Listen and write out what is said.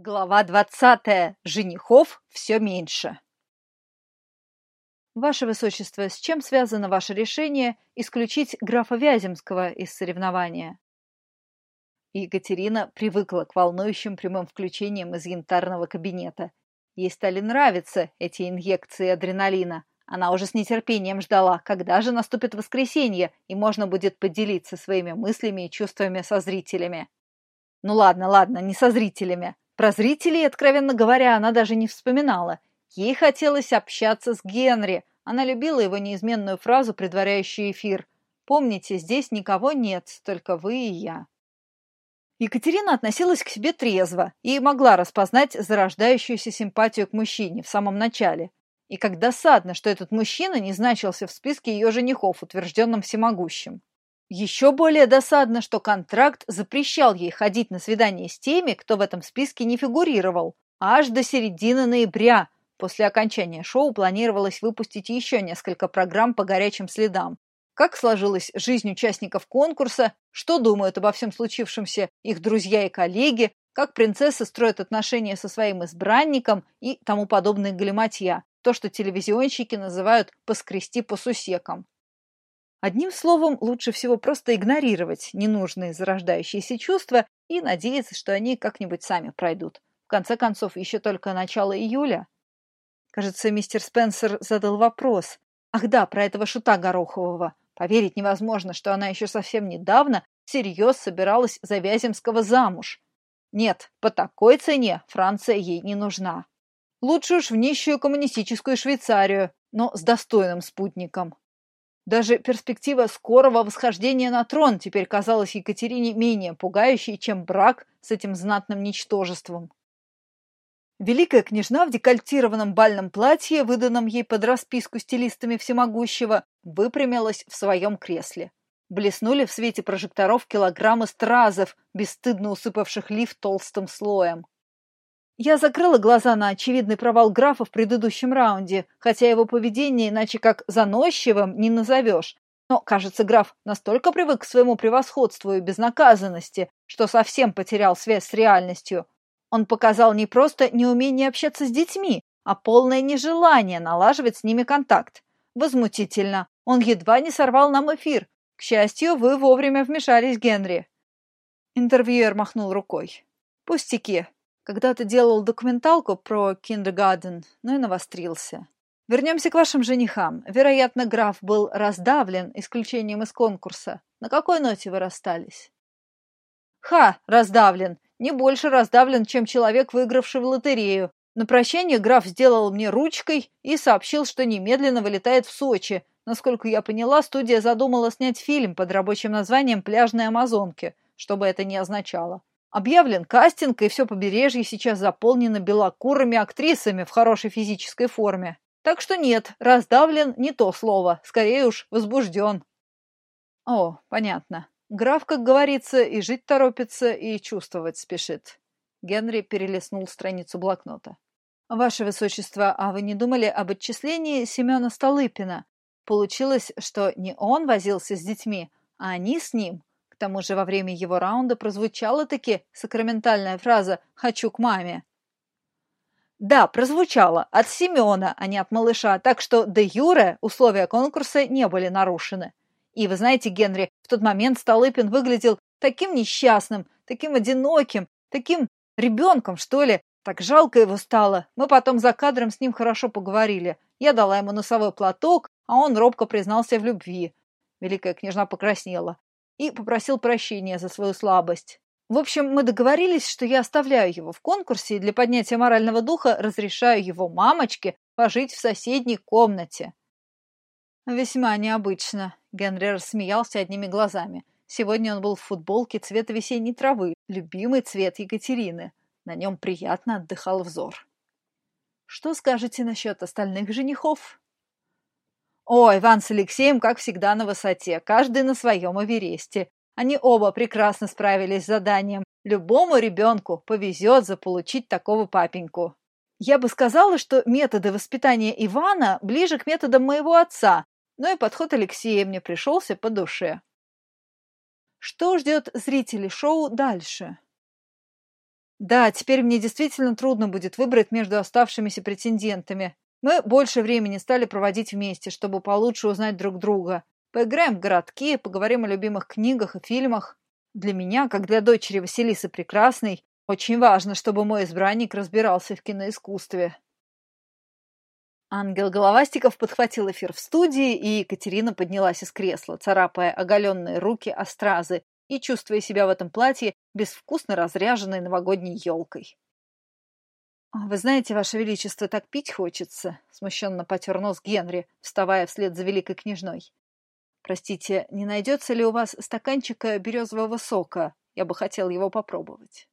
Глава двадцатая. Женихов все меньше. Ваше Высочество, с чем связано ваше решение исключить графа Вяземского из соревнования? Екатерина привыкла к волнующим прямым включениям из янтарного кабинета. Ей стали нравиться эти инъекции адреналина. Она уже с нетерпением ждала, когда же наступит воскресенье, и можно будет поделиться своими мыслями и чувствами со зрителями. Ну ладно, ладно, не со зрителями, про зрителей, откровенно говоря, она даже не вспоминала. Ей хотелось общаться с Генри. Она любила его неизменную фразу, предваряющую эфир. «Помните, здесь никого нет, только вы и я». Екатерина относилась к себе трезво и могла распознать зарождающуюся симпатию к мужчине в самом начале. И как досадно, что этот мужчина не значился в списке ее женихов, утвержденном всемогущим. Еще более досадно, что контракт запрещал ей ходить на свидания с теми, кто в этом списке не фигурировал. Аж до середины ноября. После окончания шоу планировалось выпустить еще несколько программ по горячим следам. Как сложилась жизнь участников конкурса, что думают обо всем случившемся их друзья и коллеги, как принцессы строят отношения со своим избранником и тому подобное галиматья. То, что телевизионщики называют «поскрести по сусекам». Одним словом, лучше всего просто игнорировать ненужные зарождающиеся чувства и надеяться, что они как-нибудь сами пройдут. В конце концов, еще только начало июля. Кажется, мистер Спенсер задал вопрос. Ах да, про этого шута Горохового. Поверить невозможно, что она еще совсем недавно всерьез собиралась за Вяземского замуж. Нет, по такой цене Франция ей не нужна. Лучше уж в нищую коммунистическую Швейцарию, но с достойным спутником. Даже перспектива скорого восхождения на трон теперь казалась Екатерине менее пугающей, чем брак с этим знатным ничтожеством. Великая княжна в декольтированном бальном платье, выданном ей под расписку стилистами всемогущего, выпрямилась в своем кресле. Блеснули в свете прожекторов килограммы стразов, бесстыдно усыпавших лиф толстым слоем. Я закрыла глаза на очевидный провал графа в предыдущем раунде, хотя его поведение иначе как заносчивым не назовешь. Но, кажется, граф настолько привык к своему превосходству и безнаказанности, что совсем потерял связь с реальностью. Он показал не просто неумение общаться с детьми, а полное нежелание налаживать с ними контакт. Возмутительно. Он едва не сорвал нам эфир. К счастью, вы вовремя вмешались, Генри. Интервьюер махнул рукой. Пустяки. Когда-то делал документалку про киндергаден, но и навострился. Вернемся к вашим женихам. Вероятно, граф был раздавлен исключением из конкурса. На какой ноте вы расстались? Ха, раздавлен. Не больше раздавлен, чем человек, выигравший в лотерею. На прощание граф сделал мне ручкой и сообщил, что немедленно вылетает в Сочи. Насколько я поняла, студия задумала снять фильм под рабочим названием «Пляжные амазонки», что бы это ни означало. Объявлен кастинг, и все побережье сейчас заполнено белокурыми актрисами в хорошей физической форме. Так что нет, раздавлен не то слово, скорее уж возбужден. О, понятно. Граф, как говорится, и жить торопится, и чувствовать спешит. Генри перелистнул страницу блокнота. «Ваше Высочество, а вы не думали об отчислении Семена Столыпина? Получилось, что не он возился с детьми, а они с ним. К тому же во время его раунда прозвучала-таки сакраментальная фраза «хочу к маме». Да, прозвучало от Семена, а не от малыша, так что де юре условия конкурса не были нарушены. И вы знаете, Генри, в тот момент Столыпин выглядел таким несчастным, таким одиноким, таким ребенком, что ли. Так жалко его стало. Мы потом за кадром с ним хорошо поговорили. Я дала ему носовой платок, а он робко признался в любви. Великая княжна покраснела и попросил прощения за свою слабость. В общем, мы договорились, что я оставляю его в конкурсе и для поднятия морального духа разрешаю его мамочке пожить в соседней комнате. Весьма необычно. Генри рассмеялся одними глазами. Сегодня он был в футболке цвета весенней травы, любимый цвет Екатерины. На нем приятно отдыхал взор. Что скажете насчет остальных женихов? О, Иван с Алексеем, как всегда, на высоте, каждый на своем Эвересте. Они оба прекрасно справились с заданием. Любому ребенку повезет заполучить такого папеньку. Я бы сказала, что методы воспитания Ивана ближе к методам моего отца, но и подход Алексея мне пришелся по душе. Что ждет зрителей шоу дальше? Да, теперь мне действительно трудно будет выбрать между оставшимися претендентами. Мы больше времени стали проводить вместе, чтобы получше узнать друг друга. Поиграем в городки, поговорим о любимых книгах и фильмах. Для меня, как для дочери Василисы Прекрасной, очень важно, чтобы мой избранник разбирался в киноискусстве. Ангел Головастиков подхватил эфир в студии, и Екатерина поднялась из кресла, царапая оголенные руки о стразы и чувствуя себя в этом платье безвкусно разряженной новогодней елкой. «А «Вы знаете, Ваше Величество, так пить хочется», — смущенно потер нос Генри, вставая вслед за великой княжной. «Простите, не найдется ли у вас стаканчика березового сока? Я бы хотел его попробовать».